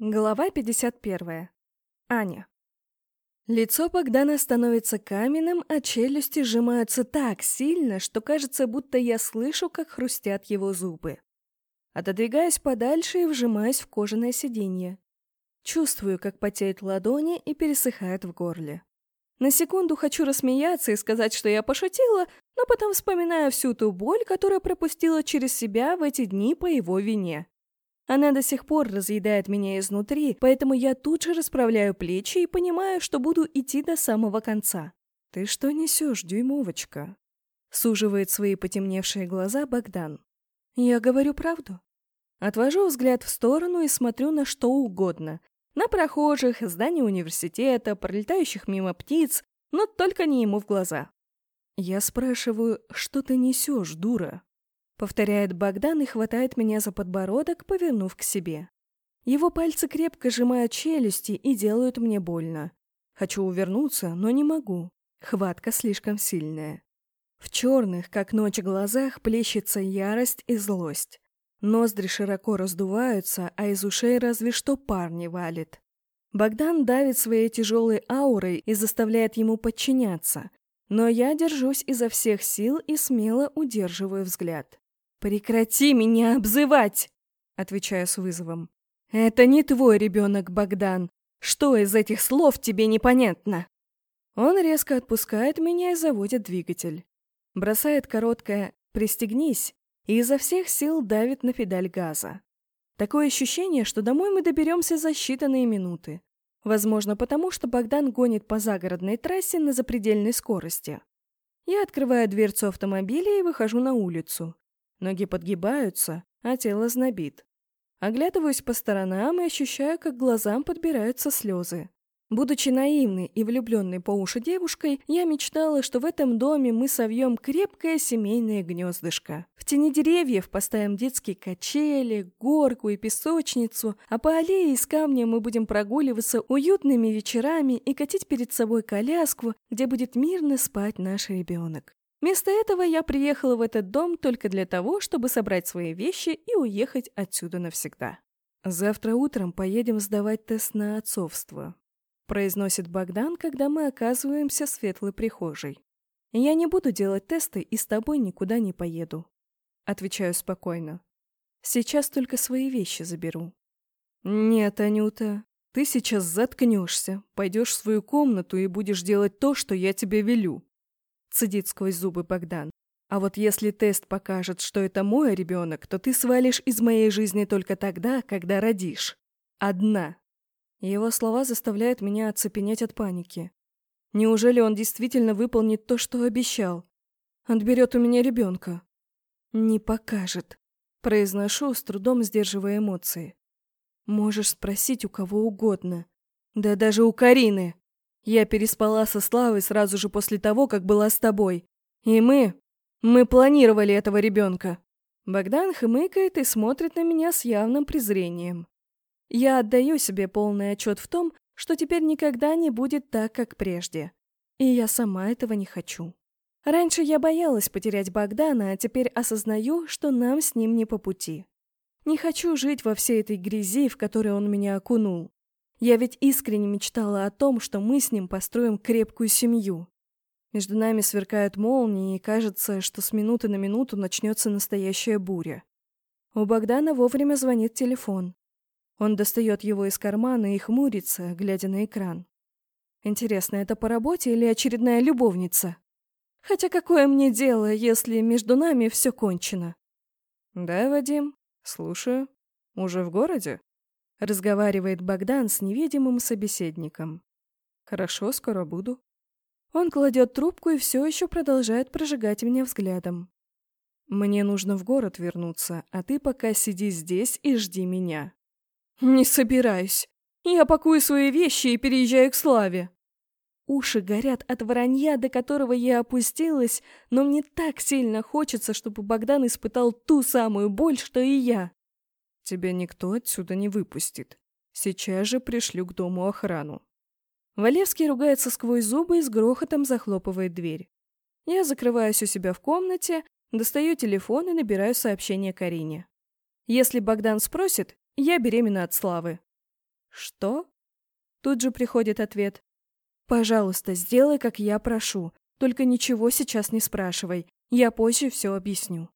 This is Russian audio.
Глава 51. Аня. Лицо Богдана становится каменным, а челюсти сжимаются так сильно, что кажется, будто я слышу, как хрустят его зубы. Отодвигаюсь подальше и вжимаюсь в кожаное сиденье. Чувствую, как потеют ладони и пересыхает в горле. На секунду хочу рассмеяться и сказать, что я пошутила, но потом вспоминаю всю ту боль, которую пропустила через себя в эти дни по его вине. Она до сих пор разъедает меня изнутри, поэтому я тут же расправляю плечи и понимаю, что буду идти до самого конца. «Ты что несешь, дюймовочка?» Суживает свои потемневшие глаза Богдан. «Я говорю правду». Отвожу взгляд в сторону и смотрю на что угодно. На прохожих, здание университета, пролетающих мимо птиц, но только не ему в глаза. Я спрашиваю, что ты несешь, дура? Повторяет Богдан и хватает меня за подбородок, повернув к себе. Его пальцы крепко сжимают челюсти и делают мне больно. Хочу увернуться, но не могу. Хватка слишком сильная. В черных, как ночь, глазах плещется ярость и злость. Ноздри широко раздуваются, а из ушей разве что пар не валит. Богдан давит своей тяжелой аурой и заставляет ему подчиняться. Но я держусь изо всех сил и смело удерживаю взгляд. «Прекрати меня обзывать!» — отвечаю с вызовом. «Это не твой ребенок, Богдан. Что из этих слов тебе непонятно?» Он резко отпускает меня и заводит двигатель. Бросает короткое «пристегнись» и изо всех сил давит на педаль газа. Такое ощущение, что домой мы доберемся за считанные минуты. Возможно, потому что Богдан гонит по загородной трассе на запредельной скорости. Я открываю дверцу автомобиля и выхожу на улицу. Ноги подгибаются, а тело знобит. Оглядываюсь по сторонам и ощущаю, как глазам подбираются слезы. Будучи наивной и влюбленной по уши девушкой, я мечтала, что в этом доме мы совьем крепкое семейное гнездышко. В тени деревьев поставим детские качели, горку и песочницу, а по аллее из камня мы будем прогуливаться уютными вечерами и катить перед собой коляску, где будет мирно спать наш ребенок. Вместо этого я приехала в этот дом только для того, чтобы собрать свои вещи и уехать отсюда навсегда. «Завтра утром поедем сдавать тест на отцовство», — произносит Богдан, когда мы оказываемся в светлой прихожей. «Я не буду делать тесты и с тобой никуда не поеду», — отвечаю спокойно. «Сейчас только свои вещи заберу». «Нет, Анюта, ты сейчас заткнешься, пойдешь в свою комнату и будешь делать то, что я тебе велю», цедит сквозь зубы Богдан. А вот если тест покажет, что это мой ребенок, то ты свалишь из моей жизни только тогда, когда родишь. Одна. Его слова заставляют меня оцепенеть от паники. Неужели он действительно выполнит то, что обещал? Отберет у меня ребенка. Не покажет. Произношу, с трудом сдерживая эмоции. Можешь спросить у кого угодно. Да даже у Карины. Я переспала со Славой сразу же после того, как была с тобой. И мы... Мы планировали этого ребенка. Богдан хмыкает и смотрит на меня с явным презрением. Я отдаю себе полный отчет в том, что теперь никогда не будет так, как прежде. И я сама этого не хочу. Раньше я боялась потерять Богдана, а теперь осознаю, что нам с ним не по пути. Не хочу жить во всей этой грязи, в которой он меня окунул. Я ведь искренне мечтала о том, что мы с ним построим крепкую семью. Между нами сверкают молнии, и кажется, что с минуты на минуту начнется настоящая буря. У Богдана вовремя звонит телефон. Он достает его из кармана и хмурится, глядя на экран. Интересно, это по работе или очередная любовница? Хотя какое мне дело, если между нами все кончено? Да, Вадим, слушаю. Уже в городе? Разговаривает Богдан с невидимым собеседником. «Хорошо, скоро буду». Он кладет трубку и все еще продолжает прожигать меня взглядом. «Мне нужно в город вернуться, а ты пока сиди здесь и жди меня». «Не собираюсь. Я пакую свои вещи и переезжаю к Славе». Уши горят от воронья, до которого я опустилась, но мне так сильно хочется, чтобы Богдан испытал ту самую боль, что и я. Тебя никто отсюда не выпустит. Сейчас же пришлю к дому охрану. Валевский ругается сквозь зубы и с грохотом захлопывает дверь. Я закрываюсь у себя в комнате, достаю телефон и набираю сообщение Карине. Если Богдан спросит, я беременна от Славы. «Что?» Тут же приходит ответ. «Пожалуйста, сделай, как я прошу. Только ничего сейчас не спрашивай. Я позже все объясню».